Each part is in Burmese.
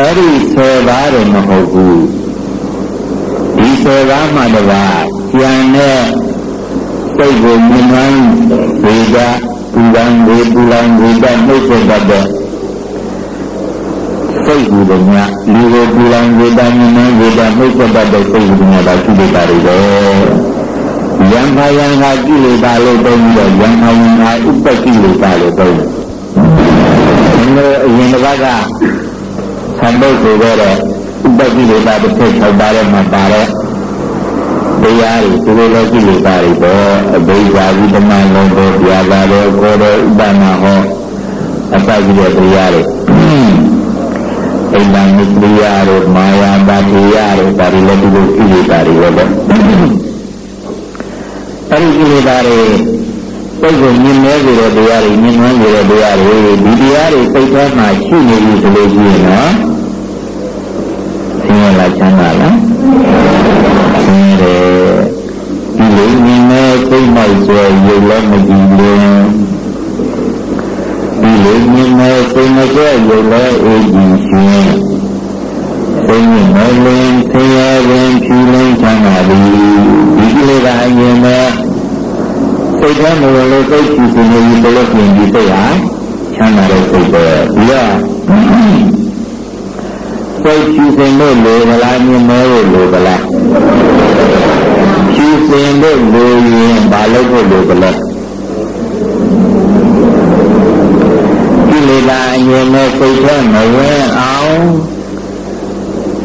အဲ့ဒီဆယ်ပါးတော့မဟုတ်ဘူးဒီဆယ်ပါးမှတပါးကျန်တဲ့စိတ်ကိုမြင်မှန်းဝေဒပူရန်ဝေပူရန်ဝေဒနှုတ်ဆက်တတ်တဲ့စိတ်ကူတည်းများလူကိုပူရန်ဝေဒမြင်မှန်းဝေဒနှုတ်ဆက်တတ်တဲ့စိတ်ကူတည်းများဒါရှိတဲ့ပါတွေပဲယံဖယံဟာကိလေသာလို့တုံးပြီးတော့ယံဖယံဟာဥပ္ပကိလေသာလို့တုံးတယ်။ဒီလိုအရင်တစ်ပတ်က ဆံပုတ်ဆိုတော့ဥပ္ပကိလေသာတစ်ခု၆ပါးထဲမှာပါတဲ့တရားတွေဒီလိုလိုကိလေသာတွေပေါ့အဘိဓါဝိတမလုံးပေါ်ပြာသာတော့ကိုယ်တော်ဥပ္ပနာဟောအပ္ပကိလေတရားတွေအိန္ဒမုပ္ပရိယတို့မာယာပါတိယတို့ဒါတွေလည်းဒီလိုကိလေသာတွေပဲအဲ့ဒီကိလေသာတွေစိတ်ကိုမြင်မဲစေတဲ့တရားတွေမြင်မှန်းစေတဲ့တရားတွေဒီတရားတွေစိတ်ထဲမှာရှိနေပြီဆိုလို့ရှိရင်နော်ဆင်း ရဲလားချမ်းသာလားဆင်းရဲတယ်ဒီလိုမြင်မဲစိတ်မိုက်ဆွဲရုပ်လည်းမကြည့်လို့ဒီလိုမြင်မဲစိတ်မဆွဲရုပ်လည်းအေးကြည့်ရှင်စိတ်နဲ့မလင်းဆင်းရဲခြင်းဖြူလင်းချမ်းသာသည်ဒီကိလေသာအရင်မဲ့စိတ်ထဲမှာလည်းစိတ်ကြည့်နေပြီဘယ်လိုပြင်ဒီစိတ်ဟာချမ်းသာတဲ့စိတ်ပဲဒီက စိတ်ကြည့်နေလို့လိုမလားမြင်မဲလို့လိုမလားကြည့်နေလို့လိုရင်ဘာလို့ဖို့လိုကလဲကိလေသာအရင်မဲ့စိတ်ထဲမဝင်အောင်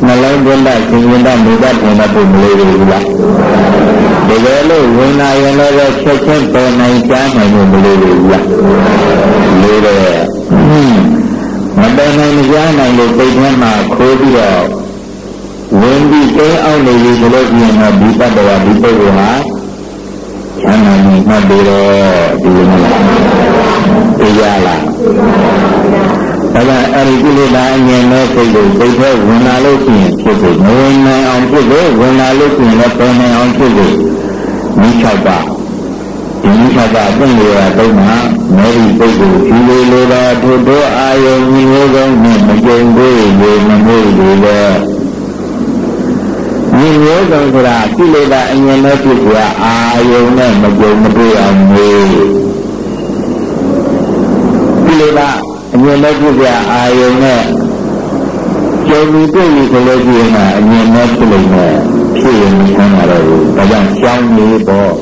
နှလုံးသွင်းတဲ့သင်္ကေတမူတတ်တယ်မပုံမလို့ဘူးလားတကယ်လို့ဝင်လာရင်လည်းချက်ချင်းပေါ်နိုင်ကြနိုင်လို့မလို့ဘူးလားလို့တယ် မပေါ်နိုင်ကြနိုင်လို့စိတ်ထဲမှာခိုးပြီးတော့ဝင်ပြီးတဲအောင်နေပြီဆိုလို့ရှိရင်တော့ဒီပတ်တော်ဒီပုဂ္ဂိုလ်ဟာချမ်းသာနေမှတ်ပြီးတော့ဒီလိုမလားတရားလားဒါကြောင့်အဲဒီကိလေသာအငြင်းမဲ့စိတ်ကိုစိတ်ထဲဝင်လာလို့ရှိရင်ဖြစ်ဖို့မဝင်နိုင်အောင်ဖြစ်ဖို့ဝင်လာလို့ရှိရင်လည်းပေါ်နိုင်အောင်ဖြစ်ဖို့မိ၆ပါး ဒီမိ၆ပါးအပြင်တွေကတော့မှမေရီစိတ်ကိုဒီလိုလိုပါထို့သောအာယုံမျိုးစုံနဲ့မကြုံသေးလို့မမို့လို့လေဒီမျိုးစုံဆိုတာကိလေသာအငြင်းမဲ့ဖြစ်ကြအာယုံနဲ့မကြုံမတွေ့အောင်မျိုးကိလေသာအမြင်မဲ့ပြပြအာယုံနဲ့ကြုံပြီးတွေ့ပြီးဆိုလို့ရှိရင်အမြင်မဲ့ဖြစ်လို့နဲ့ဖြစ်ရင်မဆန်းရတော့ဘူးဒါကြောင့်ကြောင်းနေပေါ့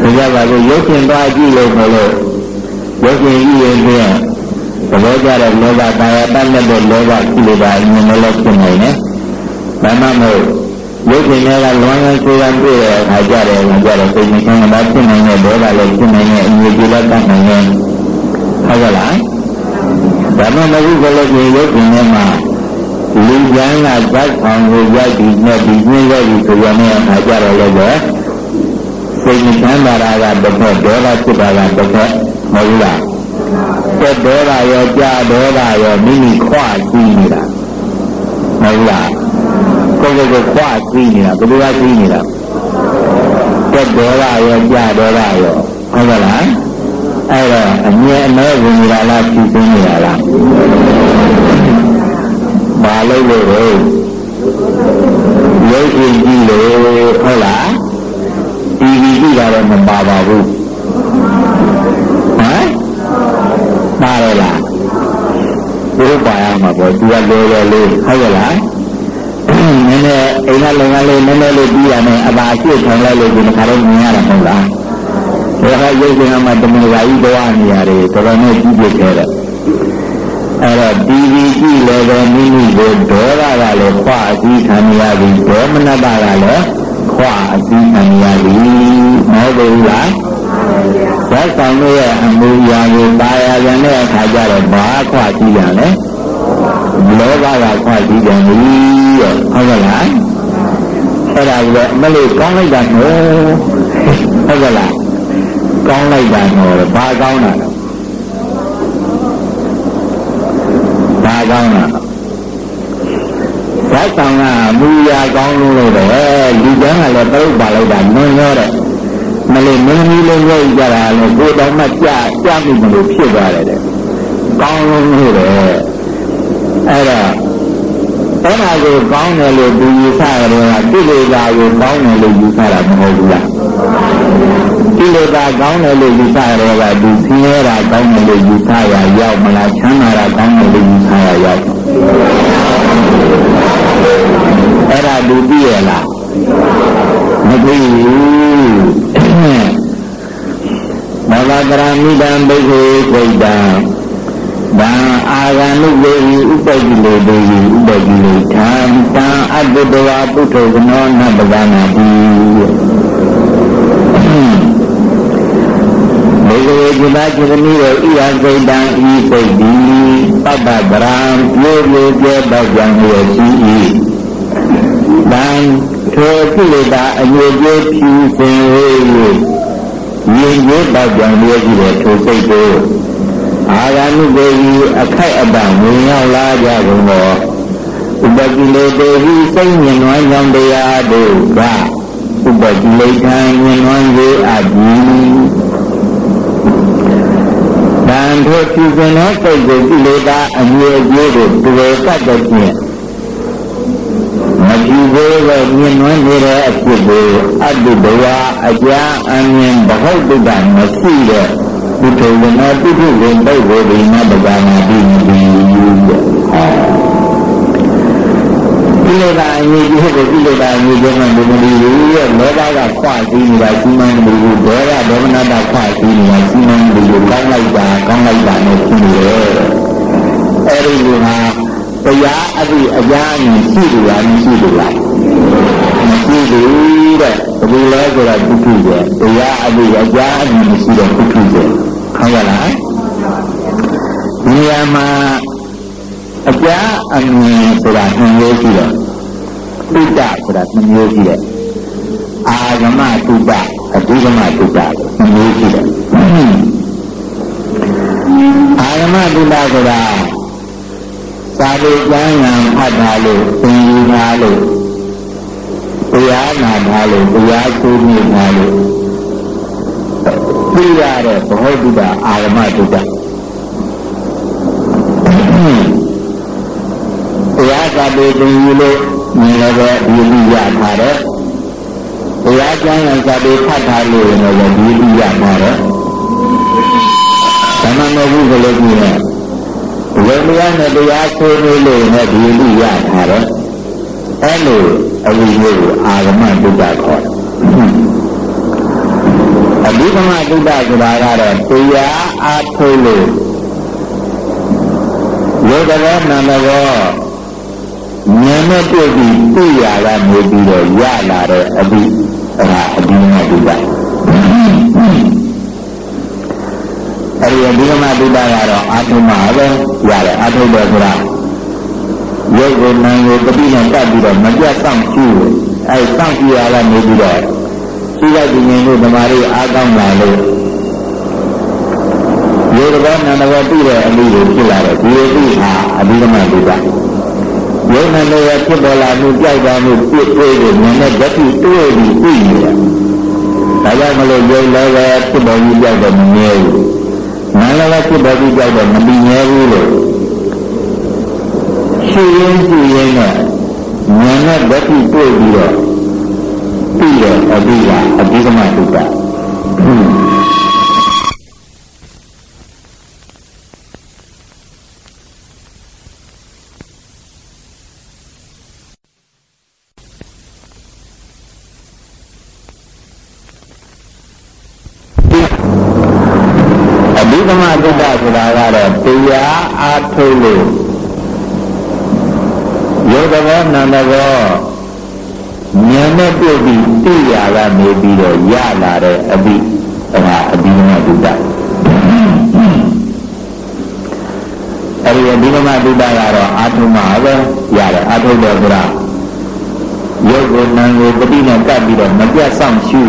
ဆိုကြပါစို့ရုပ်ရှင်သွားကြည့်လို့ဆိုလို့ရုပ်ရှင်ကြည့်ရင်ပြန်သဘောကျတဲ့လောဘကာယတတ်တဲ့လောဘကိလေသာအမြင်မဲ့လို့ဖြစ်နေတယ်ဘာမှမဟုတ်ရုပ်ရှင်တွေကလွန်လွန်ဆိုရတွေ့ရအခါကြတယ်အခါကြတယ်စိတ်မချမ်းသာဖြစ်နိုင်တဲ့ဒေါသလည်းဖြစ်နိုင်တဲ့အမြင်ကြည့်လက်တတ်နိုင်တဲ့ဟုတ်ကလားဓမ္မမဟုကလည်းဒီရုပ်ရှင်ထဲမှာလူကျမ်းကဇတ်ဆောင်ကိုရိုက်ပြီးနဲ့ဒီညင်းရိုက်ပြီးဆိုရမယ့်အခါကြတော့လည်းပဲ စိတ်ချမ်းသာတာကတစ်ဖက်ဒေါသဖြစ်တာကတစ်ဖက်မဟုတ်လားတက်ဒေါသရောကြာဒေါသရောမိမိခွာကြည့်နေတာမဟုတ်လားကိုယ်ကိုယ်ကိုခွာကြည့်နေတာဘယ်လိုကကြည့်နေတာတက်ဒေါသရောကြာဒေါသရောဟုတ်ကလားအဲ့တော့အမြဲအမဲဝင်နေတာလားဖြူစင်းနေတာလားဘာလို့လို့လဲရုပ်ရှင်ကြည့်လို့ဟုတ်လား တီဗီကြည့်တာတော့မပါပါဘူးဟမ်ပါရလားဘုရားပါရမှာပေါ့သူကလွယ်လွယ်လေးဟုတ်ကလားနည်းနည်းအိမ်ကလုံကလေးနည်းနည်းလေးပြီးရမယ်အပါအရှိထောင်လိုက်လို့ဒီခါတော့မြင်ရတာမဟုတ်လားဒါကရုပ်ရှင်မှာတမန်လာကြီးသွားနေရတယ်တော်တော်နဲ့ကြီးပြခဲ့တယ်အဲ့တော့ဒီဒီကြည့်လည်းပဲမိမိကိုဒေါသကလည်းခွာအစည်းခံရပြီဒေါမနတကလည်း ခွာအစည်းခံရပြီမဟုတ်ဘူးလားဇက်ဆောင်ရဲ့အမူအရာကိုပါရပြန်တဲ့အခါကျတော့ဘာခွာကြည့်ရလဲလောဘကခွာကြည့်တယ်ပြီဟုတ်ကဲ့လားအဲ့ဒါကလည်းမလို့ကောင်းလိုက်တာနော်ဟုတ်ကဲ့လားကောင်းလိုက်တာတော့ဘာကောင်းတာလဲဘာကောင်းတာ ဇက်ဆောင်ကမူရာကောင်းလို့လို့တယ်လူကျန်းကလည်းပြုတ်ပါလိုက်တာနွန်းရောတဲ့မလေးမင်းကြီးလေးရိုက်ကြတာလေကိုတော်မှကြာကြာပြီမလို့ဖြစ်သွားတယ်တဲ့ကောင်းလို့လို့တယ်အဲ့တော့အဲ့ဒါကိုကောင်းတယ်လို့သူယူဆရတယ်ကကိလေသာကိုကောင်းတယ်လို့ယူဆတာမဟုတ်ဘူးလားကိလေသာကောင်းတယ်လို့ယူဆရတယ်ကသူဆင်းရဲတာကောင်းတယ်လို့ယူဆရရောက်မလားချမ်းသာတာကောင်းတယ်လို့ယူဆရရောက်အဲ့ဒါသူသိ ရလားမသိဘူးမဘာကရမိတံဘိက္ခေကိတံဗံအာဂန္ုပေဟိဥပ္ပတိလေတေဟိဥပ္ပတိလေထံတံအတ္တတဝါပုထုကနောနပဒနာတိဘေဂဝေကုသจิตမိရောဣရာစိတ်တံဤစိတ်တိပပ္ပဗရံပြေပြေပြေပကြံရောရှိ၏ တံထိုကိလေသာအငြိကျေဖြူစင်၍ရင်းကျေတောက်ကြံရရှိတဲ့ထိုစိတ်ကိုအာဂနုပေဤအခိုက်အတန့်ဝင်ရောက်လာကြကုန်သောဥပကိလေတေဟိစိတ်မြင်နွမ်းကြောင့်တရားတို့ကဥပကိလေထံမြင်နွမ်း၍အပ်တန်ထိုဖြူစင်သောစိတ်ကိုကိလေသာအမြဲအကျိုးကိုတွေ့ကတ်တဲ့ဖြင့် မကြည့်သေးပဲမြင်နွမ်းနေတဲ့အဖြစ်ကိုအတ္တဘဝအကြာအမြင်ဘဟုတ်တုဒ္ဒမရှိတဲ့ပုထုဇဏပုထုဇဉ်ပုဂ္ဂိုလ်ဒီနဗကာနာတိမိကိလေသာအငြိကြီးကိုကိလေသာအငြိကြီးမှမမီဘူးရဲ့လောဘကခွာစည်းနေတာရှိမှန်းမဘူးဒေါရဒေါမနတာခွာစည်းနေတာရှိမှန်းမဘူးကောင်းလိုက်တာကောင်းလိုက်တာနဲ့ရှိနေတယ်အဲဒီလိုဟာ တရားအသည့်အကြအမြင်ရှိတယ်လားမရှိဘူးလားမရှိဘူးတဲ့ဘယ်လိုလဲဆိုတော့ပုထုဇဉ်တရားအသည့်အကြအမြင်မရှိတဲ့ပုထုဇဉ်ဟုတ်ကလားဒီနေရာမှာအကြအမြင်ဆိုတာနှမျိုးရှိတယ်တုဒ္ဒဆိုတာနှမျိုးရှိတယ်အာဂမတုဒ္ဒအဓိကမတုဒ္ဒနှမျိုးရှိတယ်အာဂမတုဒ္ဒဆိုတာ သာဓုကျမ်းဂန်ဖတ်တာလို့သင်ယူတာလို့တရားနာတာလို့တရားသိနေတာလို့သိရတဲ့ဘ ਹੁ တုဒ္ဒအာဂမတုဒ္ဒတရားစာပေသင်ယူလို့မြင်လည်းပဲဒီလိုရထားတယ်တရားကျမ်းဂန်စာပေဖတ်တာလို့လည်းဒီလိုရထားတယ်သမဏေဘုကလေးကြီးနဲ့ ဝေမယနဲ့တရားဆွေးနွေးလို့နဲ့ဒီလိုရထားတယ်အဲလိုအဝိဇ္ဇကိုအာဂမတုဒ္ဒခေါ်တယ်အဘိဓမ္မာတုဒ္ဒဆိုတာကတော့တရားအားထုတ်လို့ယောဂရောနန္ဒရောဉာဏ်နဲ့တွေ့ပြီးသိရတာနေပြီးတော့ရလာတဲ့အဘိအဲဒါအဘိဓမ္မာတုဒ္ဒ အဲဒီအဘိဓမ္မာတုဒ္ဒကတော့အာထုမပဲရတယ်အာထုတယ်ဆိုတာရုပ်ကိုနာမ်ကိုတတိနဲ့တတ်ပြီးတော့မပြတ်ဆောင်ရှိတယ်အဲစောင့်ကြည့်ရတာနေပြီးတော့ရှိလိုက်ဒီဉာဏ်ကိုဓမ္မလေးအားကောင်းလာလို့ရေတဘောနန္ဒဘောပြည့်တဲ့အမှုကိုဖြစ်လာတော့ဒီအမှုဟာအဘိဓမ္မာတုဒ္ဒယုံနဲ့လည်းဖြစ်ပေါ်လာမှုကြောက်တာမှုပြည့်တွေ့တယ်ဉာဏ်နဲ့ဓာတ်ပြီးတွေ့ပြီးသိနေတာဒါကြောင့်မလို့ယုံလည်းပဲဖြစ်ပေါ်ပြီးကြောက်တယ်မမြဲဘူး နာလည်းပဲဖြစ်ပေါ်ပြီးကြောက်တယ်မမြဲဘူးလို့ရှိရင်ရှိရင်နဲ့ဉာဏ်နဲ့ဓာတ်ပြီးတွေ့ပြီးတော့သိတယ်အဘိဓမ္မာအဘိဓမ္မာတုဒ္ဒသမတုဒ္ဒဆိုတာကတော့တရားအားထုတ် လို့ယောဂဘောနန္ဒဘောဉာဏ်နဲ့တွေ့ပြီးသိရတာနေပြီးတော့ရလာတဲ့အဘိအဲဒါအဘိဓမ္မတုဒ္ဒအဲဒီအဘိဓမ္မတုဒ္ဒကတော့အာထုမပဲရတယ်အာထုတယ်ဆိုတာယောဂနံကိုပฏิနဲ့ကပ်ပြီးတော့မပြတ်ဆောင်ရှု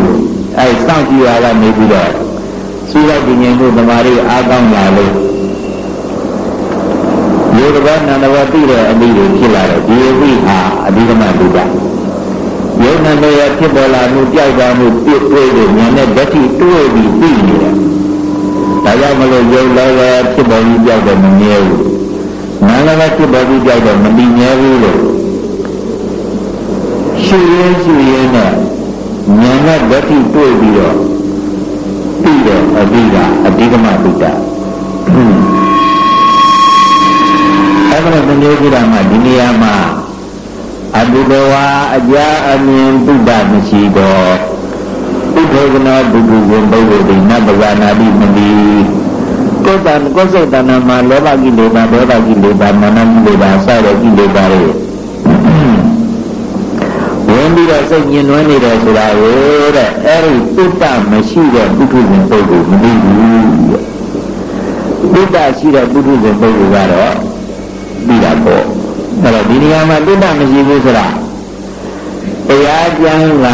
အဲစောင့်ကြည့်ရတာနေပြီးတော့ရှိတဲ့ဒီဉာဏ်ကိုဓမ္မရီအားကောင်းလာလို့ ဒီတပတ်နန္ဒဝတိတဲ့အမိတွေဖြစ်လာတော့ဒီအမိဟာအဘိဓမ္မာတုဒ္ဒယုံနာနဲ့ဖြစ်ပေါ်လာမှုကြောက်တာမှုပြည့်တွေ့တဲ့ဉာဏ်နဲ့ဓာတ်တိတွေ့ပြီးသိနေတယ်။ဒါကြောင့်မလို့ယုံလည်းပဲဖြစ်ပေါ်ပြီးကြောက်တယ်မမြဲဘူး။နနာလည်းပဲဖြစ်ပေါ်ပြီးကြောက်တော့မတည်မြဲဘူးလို့ရှုရင်းရှုရင်းနဲ့ဉာဏ်နဲ့ဓာတ်တိတွေ့ပြီးတော့ပြီးတော့အတိကအတိကမပိတ္တ အဲ့ဒါလည်းမျိုးကြည့်တာမှဒီနေရာမှာအတုဘဝအကြာအမြင်ပုဒ္ဒမရှိတော့ပုထုကနာဒုက္ခဝင်ပုဂ္ဂိုလ်ဒီနတ်ဗဇာနာတိမတိကိုယ်တန်ကိုယ်စိတ်တဏ္ဍမှာလောဘကိလေသာဒေါသကိလေသာမာနကိလေသာစတဲ့ကိလေသာတွေဝင်ပြီးတော့စိတ်ညင်နွမ်းနေတယ်ဆိုတာကိုတဲ့အဲ့ဒီပုဒ္ဒမရှိတဲ့ပုထုဇဉ်ပုဂ္ဂိုလ်မသိဘူးပုဒ္ဒရှိတဲ့ပုထုဇဉ်ပုဂ္ဂိုလ်ကတော့ ပြီးတာပေါ့အဲ့တော့ဒီနေရာမှာပုဒ္ဒမရှိဘူးဆိုတာတရားကျမ်းက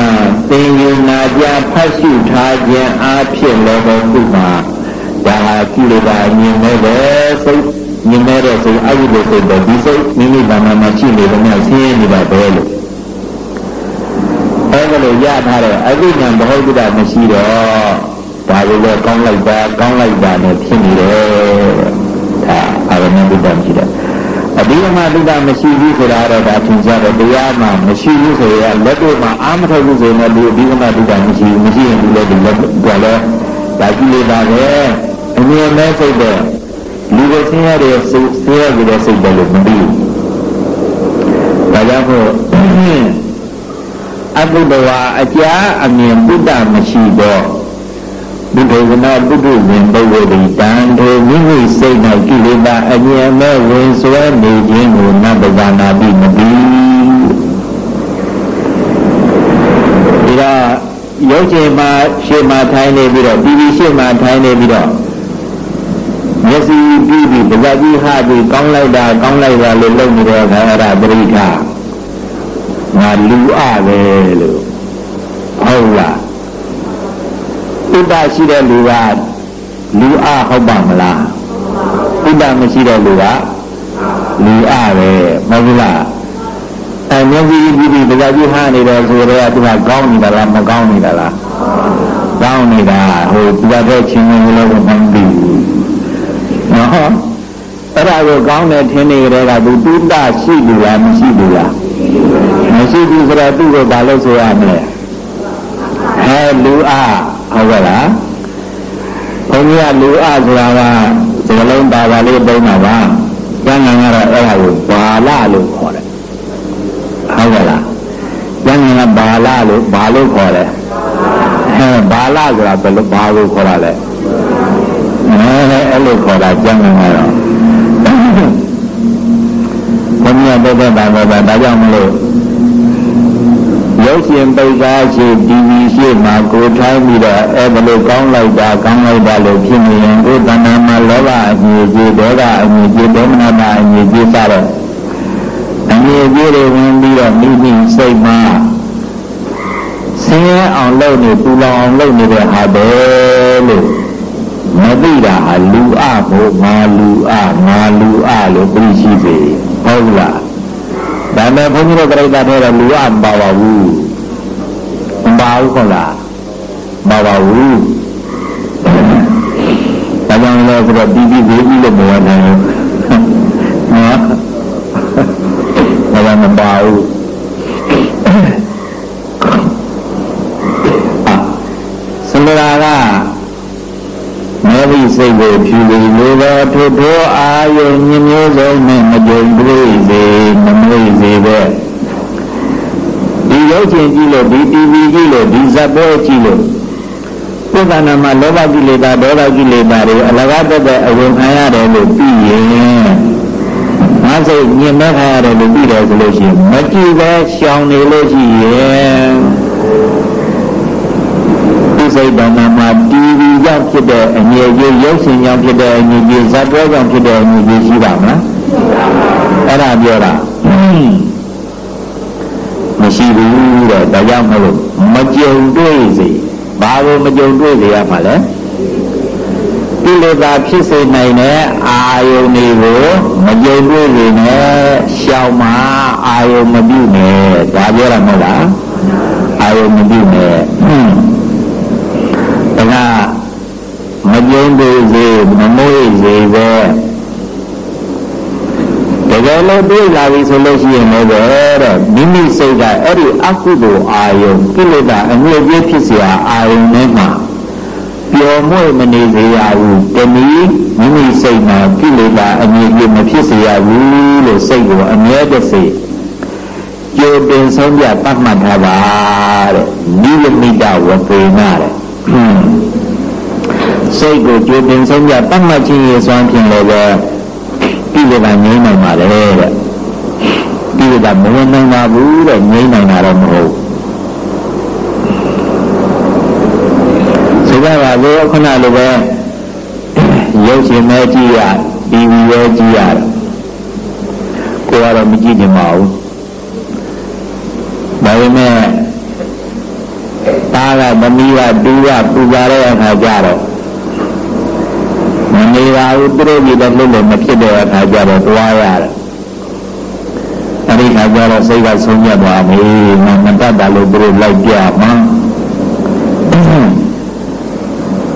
သင်ယူနာကြဖတ်ရှုထားခြင်းအားဖြင့်လည်းဘုမှာဒါဟာကိလေသာမြင်မဲ့တဲ့စိတ်မြင်မဲ့တဲ့စိတ်အယုဒ္ဓစိတ်ပဲဒီစိတ်မိမိဘာမှမရှိနေတယ်များဆင်းရဲနေတာပဲလို့အဲဒါလို့ရထားတဲ့အသိဉာဏ်ဘဟုဒ္ဓမရှိတော့ဒါလိုလဲကောင်းလိုက်တာကောင်းလိုက်တာနဲ့ဖြစ်နေတယ်ဒါအာရမဘုဒ္ဓမရှိတယ် အဒီမှာဒုက္ခမရှိဘူးဆိုတာတော့ဒါသင်ကြားတယ်တရားမှမရှိဘူးဆိုရင်လက်တွေ့မှာအာမထုတ်ဘူးဆိုရင်လည်းဒီအဒီမှာဒုက္ခမရှိဘူးမရှိရင်ဒီလည်းဒီလက်ကလည်းဒါကြည့်လိုက်ပါပဲအမြင်မဲ့စိတ်တဲ့လူကိုဆင်းရဲတဲ့စိတ်ဆင်းရဲတဲ့စိတ်တယ်လို့မသိဘူးဒါကြောင့်မို့အဘုဒ္ဓဝါအကြာအမြင်ဘုဒ္ဓမရှိတော့ဘု ဒ္ဓဝနာဘုဒ္ဓဝင်ပုဂ္ဂိုလ်ဒီတန်ထိုမိမိစိတ်၌ကိလေသာအမြင်မဲ့ဝင်ဆွဲနေခြင်းကိုနတ်ပဇာနာတိမပြီးဒါရုပ်ချိန်မှာရှေ့မှာထိုင်နေပြီးတော့ပြီးပြီးရှေ့မှာထိုင်နေပြီးတော့မျက်စိပြီးပြီးပဇာကြီးဟာပြီးကောင်းလိုက်တာကောင်းလိုက်တာလို့လုပ်နေတဲ့အခါအဲ့ဒါပရိဋ္ဌာငါလူအပဲလို့ဟုတ်လား ဥဒ္ဒရှိတဲ့လူကလူအဟုတ်ပါမလားဥဒ္ဒမရှိတဲ့လူကလူအပဲမဟုတ်ဘူးလားအဲမျက်စိပြီးပြီးပဇာကြီးဟာနေတယ်ဆိုတော့သူကကောင်းနေတာလားမကောင်းနေတာလားကောင်းနေတာဟိုသူကတဲ့ချင်းချင်းလည်းမသိဘူးနော်အဲ့ဒါကိုကောင်းတယ်ထင်နေကြတဲ့ကသူတုဒ္ဒရှိလူလားမရှိလူလားမရှိဘူးဆိုတော့သူ့ကိုဘာလို့ဆိုရမလဲအဲလူအား ဟုတ်ကဲ့လားဘုန်းကြီးကလူအားဆိုတာကစကလုံးပါပါလေးပုံတာပါကျန်ငံကတော့အဲ့ဒါကိုဘာလလို့ခေါ်တယ်ဟုတ်ကဲ့လားကျန်ငံကဘာလလို့ဘာလို့ခေါ်တယ်အဲဘာလဆိုတာဘယ်လိုဘာလို့ခေါ်တာလဲအဲအဲ့လိုခေါ်တာကျန်ငံကတော့ဘုန်းကြီးကပြတ်တာပါဒါကြောင့်မလို့ ရုပ်ရှင်ပိတ်ကားရှိတီဗီရှိမှာကိုထိုင်းပြီးတော့အဲဘလို့ကောင်းလိုက်တာကောင်းလိုက်တာလို့ဖြစ်နေရင်ကိုယ်တဏ္ဍာမှာလောဘအငြိကြီးဒေါသအငြိကြီးဒေါမနတာအငြိကြီးစတော့အငြိကြီးတွေဝင်ပြီးတော့မိမိစိတ်မှာဆင်းရဲအောင်လုပ်နေပူလောင်အောင်လုပ်နေတဲ့ဟာပဲလို့မသိတာဟာလူအဖို့ငါလူအငါလူအလို့သိရှိစေဟုတ်လား ဒါမဲ့ဘုန်းကြီးတို့ပြိဿတဲ့တော့လူကမပါပါဘူးမပါဘူးခေါ်လားမပါပါဘူးဒါကြောင့်လည်းဆိုတော့ပြီးပြီးပြီးပြီးလို့မဝနိုင်ဘူးနော်ဒါကမပါဘူးစမရာကမေဝိ စိတ်ကိုဖြူပြီးလိုသောထိုထိုအာယုညမျိုးစုံနဲ့မကြုံတွေ့စေမမွေ့စေပဲဒီရုပ်ချင်းကြည့်လို့ဒီ TV ကြည့်လို့ဒီဇက်ပွဲကြည့်လို့ပုဂ္ဂနာမှာလောဘကိလေသာဒေါသကိလေသာတွေအလကားတက်တဲ့အဝင်ခံရတယ်လို့ပြီးရင်ငါစိတ်ညင်မဲ့ခံရတယ်လို့ပြီးတယ်ဆိုလို့ရှိရင်မကြည့်ပဲရှောင်နေလို့ရှိရင် စိတ်တဏ္ဍာမှာတီဗီကြောင့်ဖြစ်တဲ့အငြိအကျေးရုပ်ရှင်ကြောင့်ဖြစ်တဲ့အငြိအကျေးဇာတ်ပွဲကြောင့်ဖြစ်တဲ့အငြိအကျေးရှိပါမလားအဲ့ဒါပြောတာမရှိဘူးတဲ့ဒါကြောင့်မလို့မကြုံတွေ့စေဘာလို့မကြုံတွေ့စေရမှာလဲကိလေသာဖြစ်စေနိုင်တဲ့အာယုန်တွေကိုမကြုံတွေ့စေနဲ့ရှောင်မှာအာယုန်မပြုနဲ့ဒါပြောတာမဟုတ်လားအာယုန်မပြုနဲ့ ဒါကမကြုံသေးစေမမွေးစေပဲ လိုတွေးလာပြီဆိုလို့ရှိရင်လည်းတဲ့မိမိစိတ်ကအဲ့ဒီအကုသိုလ်အာယုံကိလေသာအငြိအကျေးဖြစ်เสียအာယုံနဲ့မှပျော်မွေ့မနေစေရဘူးတနည်းမိမိစိတ်မှာကိလေသာအငြိအကျေးမဖြစ်စေရဘူးလို့စိတ်ကိုအမြဲတစေကြိုတင်ဆုံးပြတတ်မှတ်ထားပါတဲ့နိယမိတဝပေနာတဲ့ စိတ်ကိုကြိုတင်ဆုံးပြတတ်မှတ်ခြင်းရဲ့စွမ်းဖြင့်လည်းပဲကိလေသာငြိမ်းနိုင်ပါလေတဲ့ကိလေသာမဝင်နိုင်ပါဘူးတဲ့ငြိမ်းနိုင်တာတော့မဟုတ်ဆိုကြပါလေခုနလိုပဲရုပ်ရှင်မဲကြည့်ရတီဗီရဲကြည့်ရကိုကတော့မကြည့်ကြပါဘူးဒါပေမဲ့သား ကသမီးကတူကပူပါတဲ့အခါကျတော့မနေပါဘူးသူတို့ကြီးလည်းလွတ်လွတ်မဖြစ်တဲ့အခါကျတော့တွားရတယ်အဲဒီခါကျတော့စိတ်ကဆုံးမြတ်သွားပြီမမတတ်တာလို့သူတို့လိုက်ပြမှ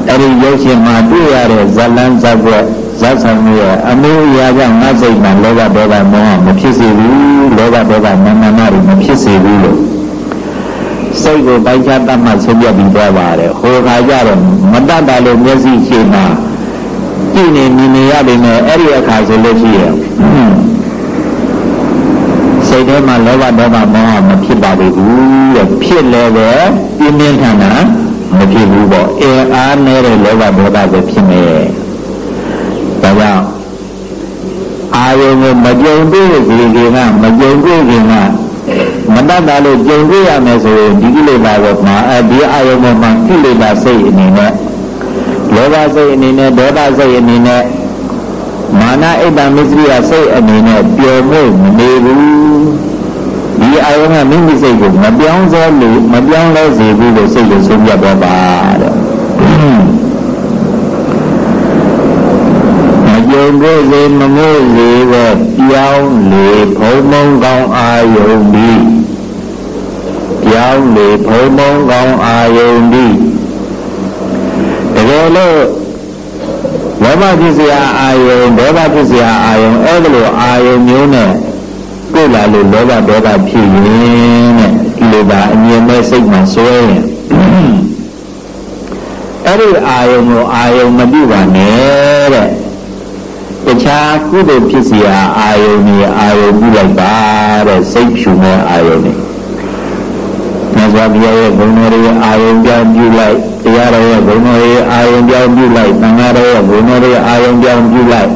အဲဒီရုပ်ရှင်မှာတွေ့ရတဲ့ဇလန်းဇက်ွက်ဇတ်ဆောင်ရဲ့အမှုအရာကြောင့်ငါစိတ်မှာလောဘဒေါသမောဟမဖြစ်စေဘူးလောဘဒေါသမာနနာတွေမဖြစ်စေဘူးလို့ စိတ်ကိုပိုင်းခြားတတ်မှဆုံးပြပြီးသွားပါတယ်ဟိုခါကျတော့မတတ်တာလို့မျက်စိရှိမှာကြည့်နေမြင်နေရပေမဲ့အဲ့ဒီအခါဆိုလို့ရှိရင်စိတ်ထဲမှာလောဘဒေါသမောဟမဖြစ်ပါဘူးတဲ့ဖြစ်လည်းပဲပြင်းပြင်းထန်ထန်မဖြစ်ဘူးပေါ့အင်အားနဲ့တဲ့လောဘဒေါသပဲဖြစ်နေဒါကြောင့်အာယုံကိုမကြုံတွေ့ခင်ကမကြုံတွေ့ခင်ကမ တတ်တာလို့ကြုံတွေ့ရမယ်ဆိုရင်ဒီကိလေသာကိုမှအဲဒီအာယုံပေါ်မှာကိလေသာစိတ်အနေနဲ့လောဘစိတ်အနေနဲ့ဒေါသစိတ်အနေနဲ့မာနဣဒ္ဓမစ္စရိယစိတ်အနေနဲ့ပျော်မှုမနေဘူးဒီအာယုံကမိမိစိတ်ကိုမပြောင်းစေလို့မပြောင်းလဲစေဘူးလို့စိတ်ကိုဆုံးဖြတ်တော့ပါတဲ့မကြုံကိုစေမမို့စေပဲပြောင်းလေဘုံမုံကောင်းအာယုံဒီ ပြောင်းလေဘုံဘုံကောင်းအာယုန်ဒီတကယ်လို့လောဘဖြစ်စရာအာယုန်ဒေါသဖြစ်စရာအာယုန်အဲ့ဒါလိုအာယုန်မျိုးနဲ့ကိုယ်လာလို့လောဘဒေါသဖြစ်ရင်တဲ့ဒီလိုပါအမြင်မဲ့စိတ်မှဆွဲရင်အဲ့ဒီအာယုန်ကိုအာယုန်မပြုပါနဲ့တဲ့တခြားကုသိုလ်ဖြစ်စရာအာယုန်ကြီးအာယုန်ပြုလိုက်ပါတဲ့စိတ်ဖြူမဲ့အာယုန်ကြီး စွာဘုရားရဲ့ဂုဏ်တော်တွေအာယုံပြောင်းပြုလိုက်တရားတော်ရဲ့ဂုဏ်တော်တွေအာယုံပြောင်းပြုလိုက်သံဃာတော်ရဲ့ဂုဏ်တော်တွေအာယုံပြောင်းပြုလိုက်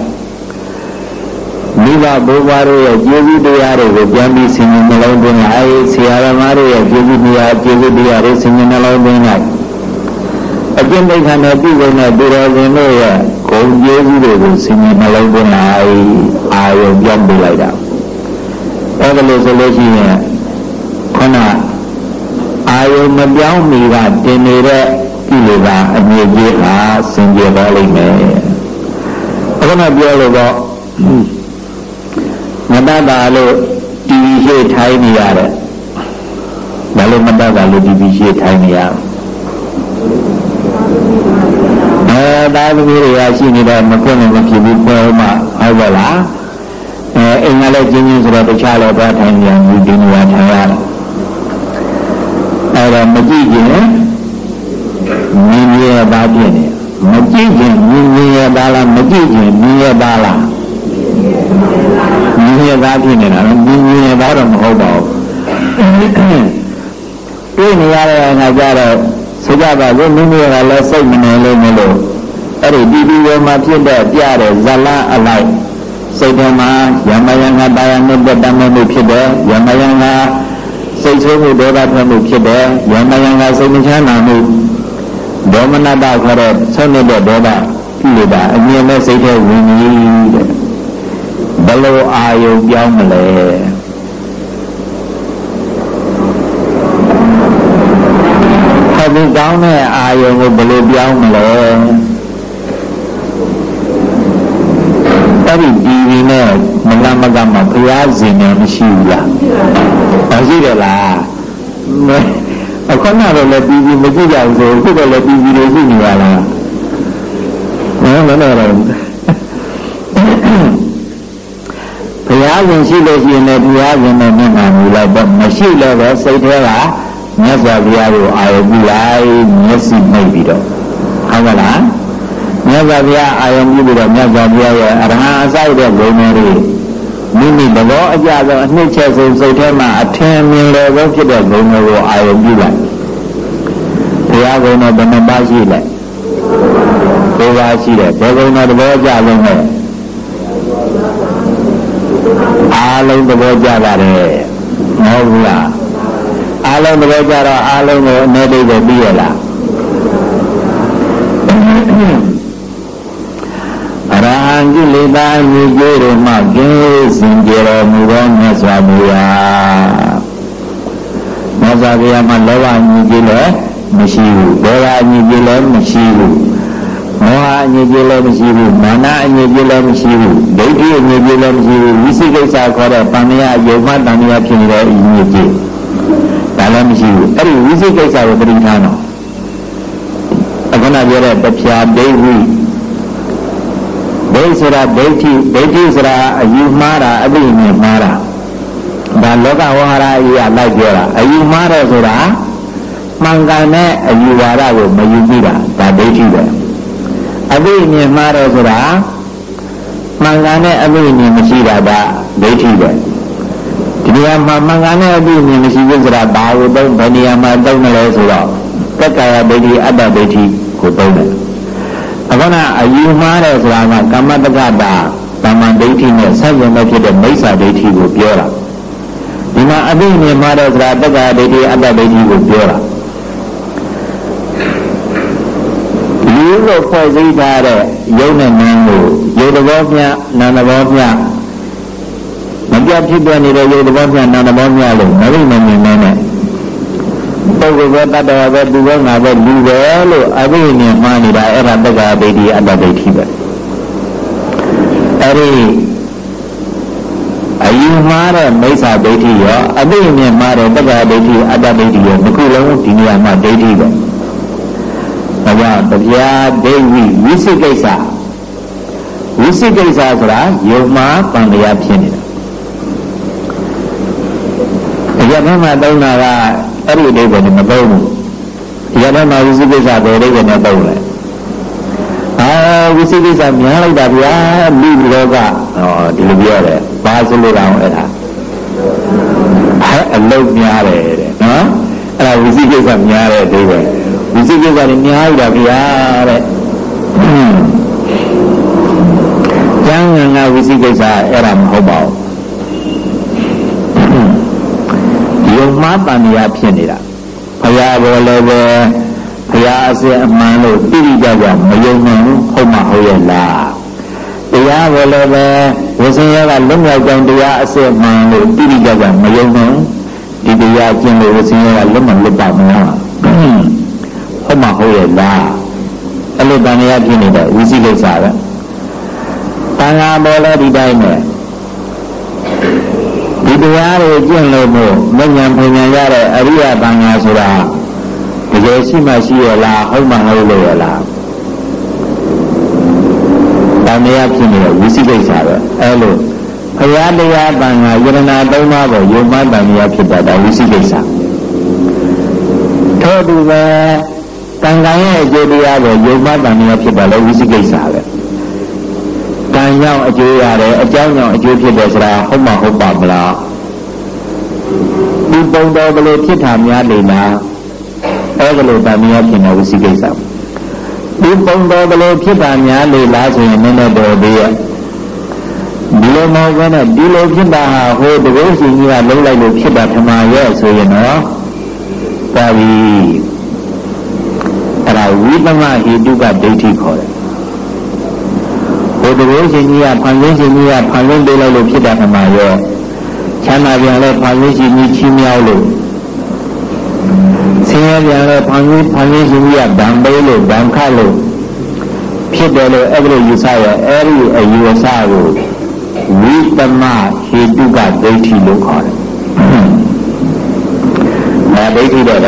မိဘဘိုးဘွားတို့ရဲ့ကျေးဇူးတရားတွေကိုပြန်ပြီးဆင်ခြင်နှလုံးသွင်းလိုက်ဆရာသမားတို့ရဲ့ကျေးဇူးတရားကျေးဇူးတရားတွေဆင်ခြင်နှလုံးသွင်းလိုက်အကျင့်ဒိဋ္ဌာနဲ့ပြုကုန်တဲ့သူတော်စင်တို့ရဲ့ဂုဏ်ကျေးဇူးတွေကိုဆင်ခြင်နှလုံးသွင်းလိုက်အာယုံပြောင်းပြုလိုက်တာအဲ့ဒါလို့ဆိုလို့ရှိရင်ခုနက ယုံမပြောင်းမီကတင်နေတဲ့ကိလေသာအမြင့်ကြီးဟာစင်ကြယ်သွားလိမ့်မယ်အခုနပြောလို့တော့မတတ်တာလို့တီဗီရှိထိုင်းနေရတယ်ဘာလို့မတတ်တာလို့တီဗီရှိထိုင်းနေရအဲသားသမီးတွေကရှိနေတော့မခွင့်မဖြစ်ဘူးပြောမှဟုတ်ပါလားအဲအိမ်ကလည်းကျင်းချင်းဆိုတော့တခြားလည်းသွားထိုင်နေရဒီနေရာထိုင်ရတယ် အဲ့တော့မကြည့်ခြင်းမြင်ရပါပြည့်နေမကြည့်ခြင်းမြင်ရပါလားမကြည့်ခြင်းမြင်ရပါလားမြင်ရပါပြည့်နေတာမြင်ရပါတော့မဟုတ်ပါဘူးတွေ့နေရတဲ့အခါကျတော့ဆိုကြပါစို့မိမိကလည်းစိတ်မနေလို့မလို့အဲ့ဒီဒီဒီဝမှာဖြစ်တဲ့ပြတဲ့ဇလအလိုက်စိတ်ထဲမှာယမယံကတာယနဲ့တတ်မှုဖြစ်တဲ့ယမယံက စိတ်ဆိုးမှုဒေါသထွက်မှုဖြစ်တယ်ယမယံကစိတ်မချမ်းသာမှုဒေါမနတခေါ်တဲ့ဆုံးနေတဲ့ဒေါသကိလေသာအမြင်နဲ့စိတ်ထဲဝင်ကြီးတဲ့ဘလို့အာယုံပြောင်းမလဲဒီကောင်းတဲ့အာယုံကိုဘယ်လိုပြောင်းမလဲ အဲ့ဒီဒီဒီနဲ့မလမကမှာဘုရားရှင်နဲ့မရှိဘူးလားမရှိတယ်လားအခုနကတော့လည်းပြီးပြီးမကြည့်ကြဘူးဆိုခုတော့လည်းပြီးပြီးလို့ရှိနေပါလားဟမ်မနဲ့တော့ဘုရားရှင်ရှိလို့ရှိရင်လည်းဘုရားရှင်နဲ့မျက်နှာမူလိုက်တော့မရှိလည်းပဲစိတ်ထဲကမြတ်စွာဘုရားကိုအာရုံပြုလိုက်မျက်စိမိတ်ပြီးတော့ဟုတ်ကလား မြတ်စွာဘုရားအာရုံပြုပြီးတော့မြတ်စွာဘုရားရဲ့အရဟံအစိုက်တဲ့ဂုဏ်တွေမိမိသဘောအကြဆုံးအနှစ်ချက်ဆုံးစိတ်ထဲမှာအထင်မြင်လည်းပဲဖြစ်တဲ့ဂုဏ်တွေကိုအာရုံပြုလိုက်ဘုရားဂုဏ်တော်ဘယ်နှပါရှိလဲဘုရားရှိတယ်ဘယ်ဂုဏ်တော်သဘောအကြဆုံးလဲအားလုံးသဘောကျပါတယ်မဟုတ်ဘူးလားအားလုံးသဘောကျတော့အားလုံးကိုအနေတိတ်ကိုပြီးရလားအရဟံကိ လေသာမြည်ကျိုးတို့မှကင်းစင်ကြတော်မူသောမြတ်စွာဘုရားမြတ်စွာဘုရားမှာလောဘမြည်ကျိုးလည်းမရှိဘူးဒေဝမြည်ကျိုးလည်းမရှိဘူးမောဟအငြိကြီးလည်းမရှိဘူးမာနအငြိကြီးလည်းမရှိဘူးဒိဋ္ဌိအငြိကြီးလည်းမရှိဘူးဝိသိကိစ္စခေါ်တဲ့ပန္နယယုံမတန်မြာဖြစ်နေတဲ့အငြိကြီးဒါလည်းမရှိဘူးအဲ့ဒီဝိသိကိစ္စကိုပြိထားတော့အခုနပြောတဲ့ပဖြာဒိဋ္ဌိ ဒိဋ္ဌဆိုတာဒိဋ္ဌိဒိဋ္ဌိဆိုတာအယူမှားတာအသိဉာဏ်မှားတာဒါလောကဝဟာရအရာလိုက်ပြောတာအယူမှားတယ်ဆိုတာမှန်ကန်တဲ့အယူဝါဒကိုမယူကြည့်တာဒါဒိဋ္ဌိပဲအဘိဉာဏ်မှားတယ်ဆိုတာမှန်ကန်တဲ့အဘိဉာဏ်မရှိတာကဒိဋ္ဌိပဲဒီနေရာမှာမှန်ကန်တဲ့အဘိဉာဏ်မရှိဘူးဆိုတာဘာကိုသုံးဘယ်နေရာမှာသုံးမလဲဆိုတော့ကက္ကာယဒိဋ္ဌိအတ္တဒိဋ္ဌိကိုသုံးတယ် အခုနအယူမှားတယ်ဆိုတာကကမ္မတက္ကတာဗမ္မာဒိဋ္ဌိနဲ့ဆက်ရုံနဲ့ဖြစ်တဲ့မိစ္ဆာဒိဋ္ဌိကိုပြောတာဒီမှာအဘိဉာဏ်မှားတယ်ဆိုတာတက္ကာဒိဋ္ဌိအတ္တဒိဋ္ဌိကိုပြောတာလူလို့ဖွဲ့စည်းထားတဲ့ယုံနဲ့နာမ်ကိုယုံတဘောမြနာမ်တဘောမြမပြတ်ဖြစ်ပြနေတဲ့ယုံတဘောမြနာမ်တဘောမြလို့မရိမမြင်နဲ့ ပုဂ္ဂိုလ်ပဲတတ္တဝါပဲသူပဲငါပဲလူပဲလို့အဘိညာဉ်မှားနေတာအဲ့ဒါတက္ကဒိဋ္ဌိအတ္တဒိဋ္ဌိပဲအဲ့ဒီအယူမှားတဲ့မိစ္ဆာဒိဋ္ဌိရောအဘိညာဉ်မှားတဲ့တက္ကဒိဋ္ဌိအတ္တဒိဋ္ဌိရောဒီခုလုံးဒီနေရာမှာဒိဋ္ဌိပဲဒါကြောင့်တရားဒိဋ္ဌိဝိသိကိစ္စဝိသိကိစ္စဆိုတာယုံမှားပံတရားဖြစ်နေတာတရားထဲမှာသုံးတာက အဲ့ဒီအဓိပ္ပာယ်နဲ့မသုံးဘူးတရားထဲမှာဝိသိကိစ္စကိုအဓိပ္ပာယ်နဲ့သုံးတယ်အာဝိသိကိစ္စများလိုက်တာဗျာမိလောကဟောဒီလိုပြောတယ်ဘာစလို့တောင်အဲ့ဒါအဲ့အလုတ်များတယ်တဲ့နော်အဲ့ဒါဝိသိကိစ္စများတဲ့အဓိပ္ပာယ်ဝိသိကိစ္စတွေများလိုက်တာဗျာတဲ့ကျမ်းဂန်ကဝိသိကိစ္စအဲ့ဒါမဟုတ်ပါဘူး မှားတန်မြာဖြစ်နေတာဘုရားဘောလည်းပဲဘုရားအစစ်အမှန်လို့တိတိကျကျမယုံနိုင်ဘူးဟုတ်မှဟုတ်ရဲ့လားတရားဘောလည်းပဲဝဆင်းရဲကလွတ်မြောက်ကြောင်းတရားအစစ်အမှန်လို့တိတိကျကျမယုံနိုင်ဒီတရားကျင့်လို့ဝဆင်းရဲကလွတ်မလွတ်ပါမလားဟုတ်မှဟုတ်ရဲ့လားအဲ့လိုတန်ရာဖြစ်နေတဲ့ဝိသိကိစ္စပဲတန်ခါဘောလည်းဒီတိုင်းပဲဒီ တရားတွေကျင့်လို့မို့မဉ္ဇဉ်ပညာရတဲ့အရိယတန်ခါဆိုတာတကယ်ရှိမှရှိရလားဟုတ်မှဟုတ်လို့ရလားတန်ရာဖြစ်နေတဲ့ဝိသိကိစ္စပဲအဲ့လိုဘုရားတရားတန်ခါယရဏသုံးပါးကိုယုံမှတန်ရာဖြစ်တာဒါဝိသိကိစ္စထို့တူပဲကံကံရဲ့အကျိုးတရားကိုယုံမှတန်မြတ်ဖြစ်တာလည်းဝိသိကိစ္စပဲကံကြောင့်အကျိုးရတယ်အကြောင်းကြောင့်အကျိုးဖြစ်တယ်ဆိုတာဟုတ်မှဟုတ်ပါမလား ဒီပုံတော်ဘယ်လိုဖြစ်တာများလေလားအဲ့ဒါလိုတန်မြတ်ဖြစ်တဲ့ဝိသိကိစ္စဒီပုံတော်ဘယ်လိုဖြစ်တာများလေလားဆိုရင်နည်းနည်းတော်သေးရဲ့ဒီလိုမဟုတ်ဘဲနဲ့ဒီလိုဖြစ်တာဟာဟိုတကုတ်ရှင်ကြီးကလုံးလိုက်လို့ဖြစ်တာထမရဲ့ဆိုရင်တော့ပါပြီအဲ့ဒါဝိသမဟိတုကဒိဋ္ဌိခေါ်တယ်ဘုဒ္ဓဘုရှင်ကြီးကဖန်ဆင်းရှင်ကြီးကဖန်ဆင်းပေးလိုက်လို့ဖြစ်တာခမှာရောချ မ်းသာပြန်လဲဖန်ဆင်းရှင်ကြီးချီးမြှောက်လို့ဆင်းရဲပြန်လဲဖန်ဆင်းဖန်ဆင်းရှင်ကြီးကဗံပေးလို့ဗံခတ်လို့ဖြစ်တယ်လို့အဲ့ဒီယူဆရအဲ့ဒီအယူအဆကိုဝိသမဟိတုကဒိဋ္ဌိလို့ခေါ်တယ်။ဒါဒိဋ္ဌိတော့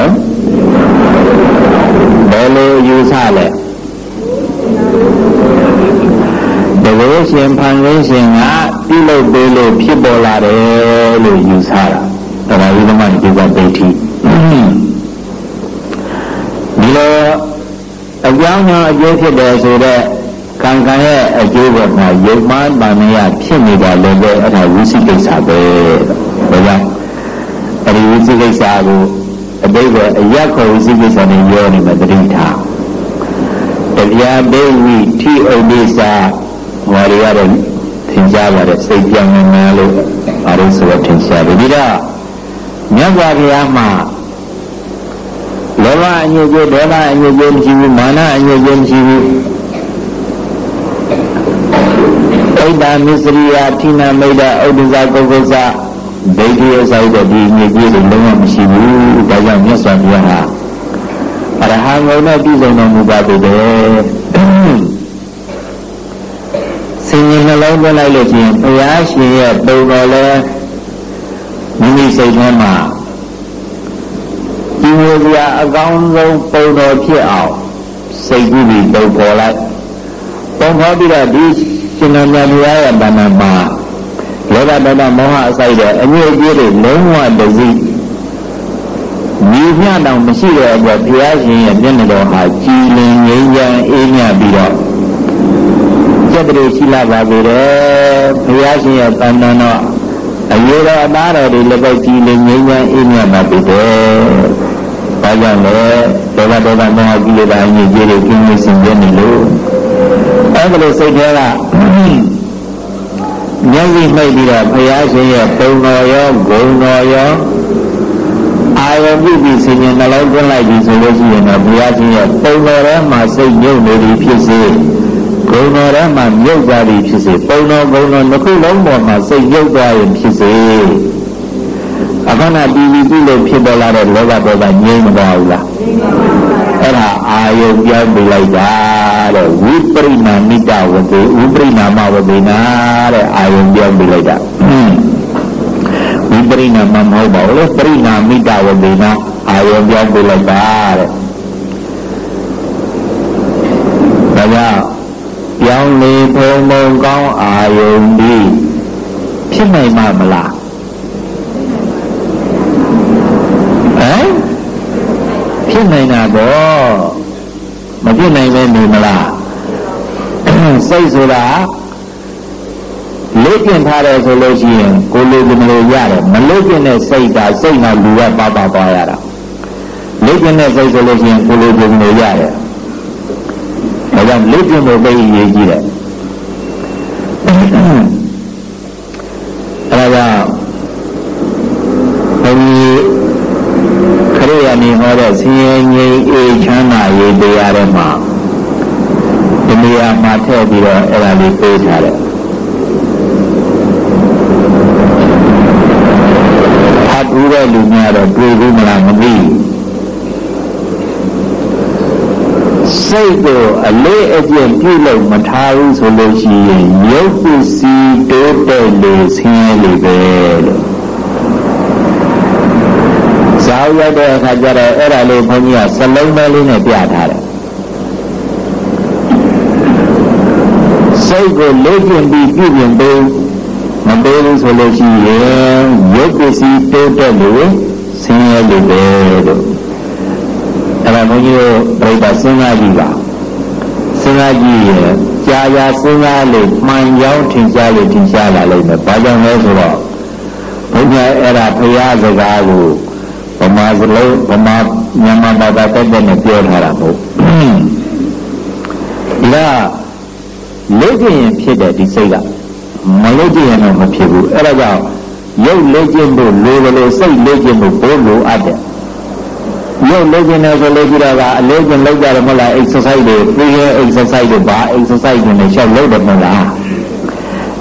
ဘယ်လိုယူဆလဲတကယ်ရှင်ဖန်ရင်းရှင်က ပြုလုပ်ပေးလို့ဖြစ်ပေါ်လာတယ်လို့ယူဆတာဒါပါဝိသမတိကိစ္စဒိဋ္ဌိဒီလိုအကြောင်းကြောင့်အကျိုးဖြစ်တယ်ဆိုတော့ကံကံရဲ့အကျိုးပေါ်မှာယုံမှန်ပါမရဖြစ်နေတာလည်းပဲအဲ့ဒါဝိသိကိစ္စပဲဒါကြောင့်အဲ့ဒီဝိသိကိစ္စကိုအတိတ်ကအရက်ခေါ်ဝိသိကိစ္စနဲ့ပြောနေမှာတတိထားတရားဒေဝိထိဥဒိစ္စဟောရရတဲ့ သင်ကြားပါတဲ့စိတ်ပြောင်းနေလို့အားလုံးဆိုတော့သင်ရှားတယ်ဒီတော့မြတ်စွာဘုရားမှာလောဘအညစ်အကြေးဒေါသအညစ်အကြေးမရှိဘူးမာနအညစ်အကြေးမရှိဘူးဣဒ္ဓမစ္စရိယာဌိနမိတ်ဒဥဒ္ဒဇကုက္ကုဇဒိဋ္ဌိဥဆိုင်တဲ့ဒီညစ်ကြေးတွေလုံးဝမရှိဘူးဒါကြောင့်မြတ်စွာဘုရားဟာအရဟံငုံနဲ့ပြည်စုံတော်မူပါသေးတယ်စင်ရင်နှ လုံးသွင်းလိုက်လို့ချင်းဘုရားရှင်ရဲ့ပုံတော်လဲမိမိစိတ်ထဲမှာဒီဝေပြအကောင်းဆုံးပုံတော်ဖြစ်အောင်စိတ်ကူးပြီးပုံပေါ်လိုက်ပုံပေါ်ပြီးတော့ဒီရှင်တော်မြတ်ဘုရားရဲ့ဗန္နမှာလောဘဒေါသမောဟအစိုက်တဲ့အငြိအကျေးတွေလုံးဝတစည်းမြည်မြတောင်မရှိတဲ့အတွက်ဘုရားရှင်ရဲ့မျက်နှာတော်ဟာကြည်လင်ငြိမ်းချမ်းအေးမြပြီးတော့ စက်တည်းရှိလာပါပေတယ်ဘုရားရှင်ရဲ့တန်တန်တော့အရေးတော်အသားတော်တွေလည်းပဲကြည်လင်ငြိမ်းချမ်းအေးမြပါပေတယ်ဘာကြောင့်လဲဒေဝဒေဝမောဟကိလေသာအငြိအကျေးတွေကင်းဝေးစင်ကြနေလို့အဲ့ဒါလို့စိတ်ထဲကမျက်စိမှိတ်ပြီးတော့ဘုရားရှင်ရဲ့ပုံတော်ရောဂုဏ်တော်ရောအာယုံပြုပြီးဆင်ញင်နှလုံးသွင်းလိုက်ပြီဆိုလို့ရှိရင်တော့ဘုရားရှင်ရဲ့ပုံတော်ထဲမှာစိတ်ညှို့နေသည်ဖြစ်စေ ဂုဏ်တော်ထဲမှာမြုပ်သွားသည်ဖြစ်စေပုံတော်ဂုဏ်တော်နှစ်ခုလုံးပေါ်မှာစိတ်ညှို့သွားရင်ဖြစ်စေအခဏတီးပြီးပြုလို့ဖြစ်ပေါ်လာတဲ့လောဘဒေါသငြိမ်းမသွားဘူးလားအဲ့ဒါအာယုံပြောင်းပြလိုက်တာတဲ့ဝိပရိနာမိတဝတိဝိပရိနာမဝတိနာတဲ့အာယုံပြောင်းပြလိုက်တာဝိပရိနာမမဟုတ်ပါဘူးလေပရိနာမိတဝတိနာအာယုံပြောင်းပြလိုက်တာတဲ့ဒါကြောင့် ပြောင်းလေဖုံဖုံကောင်းအာယုံဒီဖြစ်နိုင်မှာမလားဖြစ်နိုင်တာတော့မဖြစ်နိုင်ပဲနေမလားစိတ်ဆိုတာလေ့ကျင့်ထားတယ်ဆိုလို့ရှိရင်ကိုလိုကမလိုရတယ်မလေ့ကျင့်တဲ့စိတ်ကစိတ်နဲ့လူကပါပါသွားရတာလေ့ကျင့်တဲ့စိတ်ဆိုလို့ရှိရင်ကိုလိုကမလိုရတယ် ဒါကြောင့်လေ့ကျင့်ဖို့သိရည်ကြီးတယ်အဲဒါကြောင့်ဘုရားနေဟောတဲ့ဆင်းရဲငြိမ်းအေးချမ်းသာရေးတရားတွေမှာဒီနေရာမှာထည့်ပြီးတော့အဲ့ဒါလေးပေးထားတယ်အတူတဲ့လူများတော့တွေ့ဘူးမလားမသိ စိတ်ကိုအလေးအကျင့်ပြုလို့မထားဘူးဆိုလို့ရှိရင်ရုပ်ပစ္စည်းတိုးတက်လေဆင်းရဲလေပဲလို့ဇာဝရောက်တဲ့အခါကျတော့အဲ့ဒါလေးဘုန်းကြီးကစလုံးမဲလေးနဲ့ပြထားတယ်စိတ်ကိုလေ့ကျင့်ပြီးပြုပြင်ပေးမပေးဘူးဆိုလို့ရှိရင်ရုပ်ပစ္စည်းတိုးတက်လို့ဆင်းရဲလို့ပဲလို့ အဲ့ဒါဘုန်းကြီးတို့ပြိတ္တာစဉ်းစားကြည့်ပါစဉ်းစားကြည့်ရင်ကြာကြာစဉ်းစားလို့မှန်ကြောင်းထင်ရှားလို့ထင်ရှားလာလိမ့်မယ်။ဘာကြောင့်လဲဆိုတော့ဘုရားအဲ့ဒါဘုရားစကားကိုဗမာစလုံးဗမာမြန်မာဘာသာတက်တဲ့နဲ့ပြောထားတာမဟုတ်ဒီကလေ့ကျင့်ရင်ဖြစ်တဲ့ဒီစိတ်ကမလေ့ကျင့်ရင်တော့မဖြစ်ဘူးအဲ့ဒါကြောင့်ရုပ်လေ့ကျင့်ဖို့လိုလိုစိတ်လေ့ကျင့်ဖို့ဘိုးလိုအပ်တယ် ရုပ်လေ့ကျင့်တယ်ဆိုလို့ကြည့်တော့ကအလေ့ကျင့်လုပ်ကြတယ်မဟုတ်လား exercise တွေ free exercise တွေဘာ exercise တွေနဲ့ရှောက်လုပ်တယ်မဟုတ်လား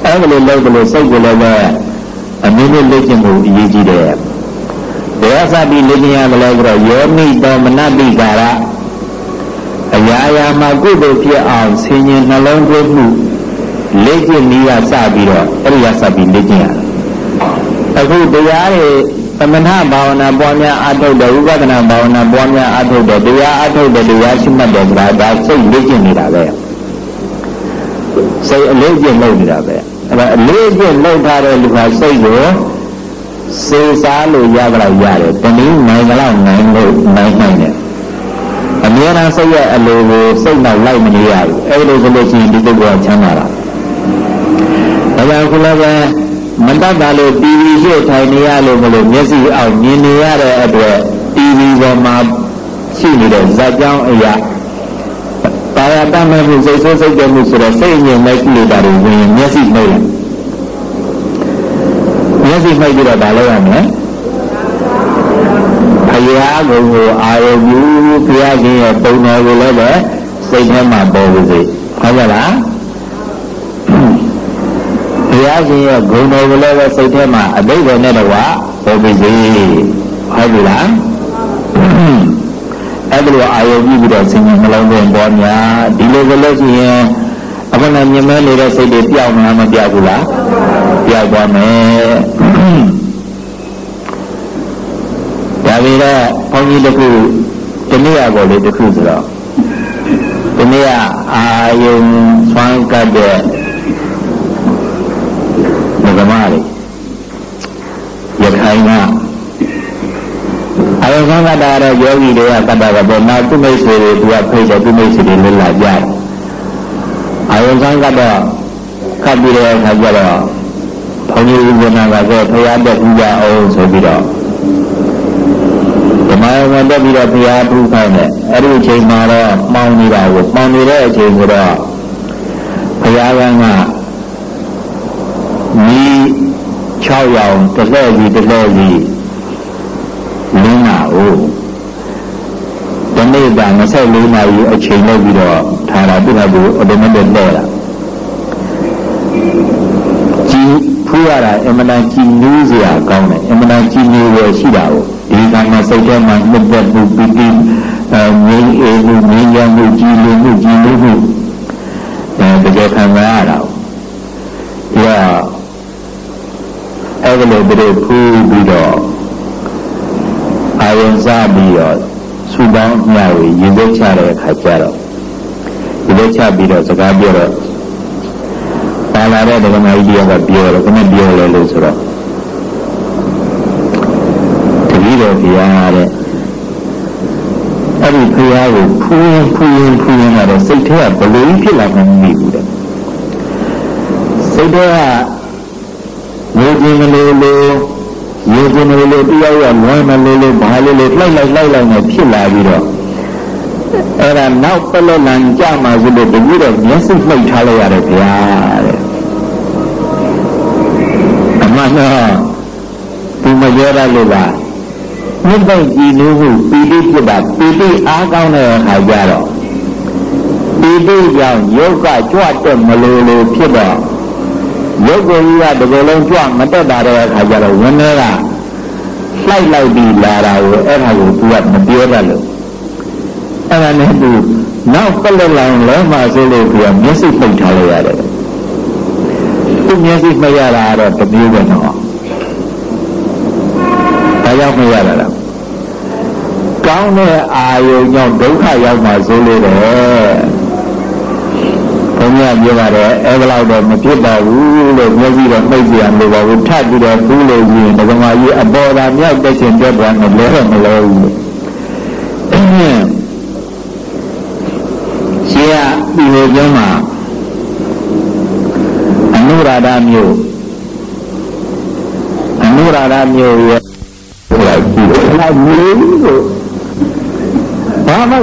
အဲ့ဒါလိုလုပ်တယ်လို့စိတ်ကိုလည်းပဲအနည်းငယ်လေ့ကျင့်ဖို့အရေးကြီးတယ်ဘယ်အစပြီးလေ့ကျင့်ရမလဲဆိုတော့ယောနိတောမနတိကာရအရာရာမှာကုသိုလ်ဖြစ်အောင်ဆင်ញင်နှလုံးသွင်းမှုလေ့ကျင့်နည်းကစပြီးတော့အဲ့ဒီကစပြီးလေ့ကျင့်ရတယ်အခုတရားတွေသ မဏဘာဝနာပွားများအထုတ်တယ်ဝိပဿနာဘာဝနာပွားများအထုတ်တယ်တရားအထုတ်တယ်တရားရှိမှတ်တယ်ဆိုတာဒါစိတ်လေ့ကျင့်နေတာပဲစိတ်အလေးကျင့်လုပ်နေတာပဲအဲ့ဒါအလေးအကျင့်လောက်ထားတဲ့လူကစိတ်ကိုစေစားလို့ရကြလားရတယ်တနည်းနိုင်ကြလားနိုင်လို့နိုင်နိုင်တယ်အများအားစိတ်ရဲ့အလိုကိုစိတ်နောက်လိုက်မနေရဘူးအဲ့လိုဆိုလို့ရှိရင်ဒီပုဂ္ဂိုလ်ကချမ်းသာတာဒါကြောင့်ခုလည်းပဲ မတတ်တာလို့ TV ရှေ့ထိုင်နေရလို့မလို့မျက်စိအောက်မြင်နေရတဲ့အတွက် TV ပေါ်မှာရှိနေတဲ့ဇာတ်ကြောင်းအရာပါရတမဲ့မှုစိတ်ဆိုးစိတ်ကြမှုဆိုတော့စိတ်ညစ်မဲ့ကိလေသာတွေဝင်မျက်စိနှိပ်လိုက်မျက်စိနှိပ်ပြီးတော့ဗာလို့ရမယ်ဘုရားကုံကိုအာရုံပြုဘုရားရှင်ရဲ့ပုံတော်ကိုလည်းပဲစိတ်ထဲမှာပေါ်ပါစေဟုတ်ကြလားဘု ရားရှင်ရဲ့ဂုဏ်တော်ကိုလည်းပဲစိတ်ထဲမှာအတိတ်ပဲနဲ့တော့ပေါ်ပါစေဟုတ်ပြီလားအဲ့ဒါလိုအာယုံကြည့်ပြီးတော့ဆင်ញနှလုံးသွင်းပေါ်များဒီလိုဆိုလို့ရှိရင်အခုနမြင်မဲနေတဲ့စိတ်တွေပျောက်မှာမပျောက်ဘူးလားပျောက်သွားမယ်ဒါပြီးတော့ဘုန်းကြီးတခုတနည်းအားကိုလေတခုဆိုတော့တနည်းအာယုံဆွမ်းကတ်တဲ့ ဓမ္မတွေရခိုင်ကအယုံခံကတာတော့ယောဂီတွေကကတာကပေါ့နောက်သူမိတ်ဆွေတွေသူကဖိတ်တယ်သူမိတ်ဆွေတွေလွတ်လာကြတယ်အယုံခံကတော့ခတ်ပြီးတဲ့အခါကျတော့ဘုန်းကြီးဥပ္ပနာကတော့ဖရာတက်ပြီးကြအောင်ဆိုပြီးတော့ဓမ္မယုံတက်ပြီးတော့ဖရာထူးခိုင်းတယ်အဲ့ဒီအချိန်မှာတော့မှောင်နေတာကိုမှောင်နေတဲ့အချိန်ဆိုတော့ဖရာကက မိ6ရောင်တစ်လှည့်စီတစ်လှည့်စီလင်းတာကိုတနေ့က24နာရီအချိန်လောက်ပြီးတော့ထားတာပြတာကိုအော်တိုမက်တစ်လဲတာကြည်ဖူးရတာအမှန်တန်ကြည်နူးစရာကောင်းတယ်အမှန်တန်ကြည်နူးရရှိတာကိုဒီကံမှာစိတ်ထဲမှာနှစ်သက်မှုပီတိအဲငြိမ်းအေးမှုငြိမ်းချမ်းမှုကြည်လင်မှုကြည်နူးမှုအဲတကယ်ခံရတာကိုဒီကအဲ့ဒါ လိုသူတို့ဖူးပြီးတော့အာယုံစားပြီးတော့ဆူပေါင်းညဝေရင်သက်ချတဲ့အခါကျတော့ရင်သက်ချပြီးတော့စကားပြောတော့ပါလာတဲ့ဒကမာကြီးကပြောတော့ခဏပြောလဲလို့ဆိုတော့တပည့်တော်ဘုရားတဲ့အဲ့ဒီဘုရားကိုဖူးရင်ဖူးရင်ဖူးရင်တော့စိတ်ထဲကဘလို့ဖြစ်လာမှမသိဘူးတဲ့စိတ်ထဲက ငိုကြည့်မလို့လို့ရေကျင်လို့လို့တရားရလွမ်းမလို့လို့ဘာလို့လို့လိုက်လိုက်လိုက်လိုက်နဲ့ဖြစ်လာပြီးတော့အဲ့ဒါနောက်ပလက်လန်ကြမှာဆိုလို့တကြီးတော့မျက်စိလှိတ်ထားလိုက်ရတယ်ဗျာတဲ့အမှန်တော့ဒီမပြောရလို့ပါမြစ်ပိုက်ကြည်လို့ဟုပီတိဖြစ်တာပီတိအားကောင်းတဲ့အခါကျတော့ပီတိကြောင့်ယောဂကြွတဲ့မလို့လို့ဖြစ်တော့ ရုပ်ကိုယ်ကြီးကဒီလိုလုံးကြွမတက်တာတဲ့အခါကျတော့ဝင်းထဲကလှိုက်လိုက်ပြီးလာတာကိုအဲ့ဒါကိုသူကမပြောတတ်လို့အဲ့ဒါနဲ့သူနောက်ပလက်လောင်လဲမှဆိုလို့သူကမျက်စိပိတ်ထားလိုက်ရတယ်သူမျက်စိမရတာတော့တမျိုးပဲတော့ဒါကြောင့်မရတာလားကောင်းတဲ့အာယုံကြောင့်ဒုက္ခရောက်မှဆိုလို့တယ်ု န်းကြီးပြောပါတယ်အဲဒါတော့မဖြစ်ပါဘူးလို့မျက်စိတော့နှိပ်ကြရမလို့ပါဘူးထပ်ပြီးတော့ဘူးလို့ရှိရင်ဒကမာကြီးအပေါ်သာမြောက်တက်ချင်ပြတ်သွားမယ်လဲတော့မလဲဘူးရှင်ကဒီလိုပြောမှာအနုရာဒမျိုးအနုရာဒမျိုးရဲ့ဟိုလိုက်ကြည့်တယ်အဲ့ဒါမျိုးကိုဘာမှ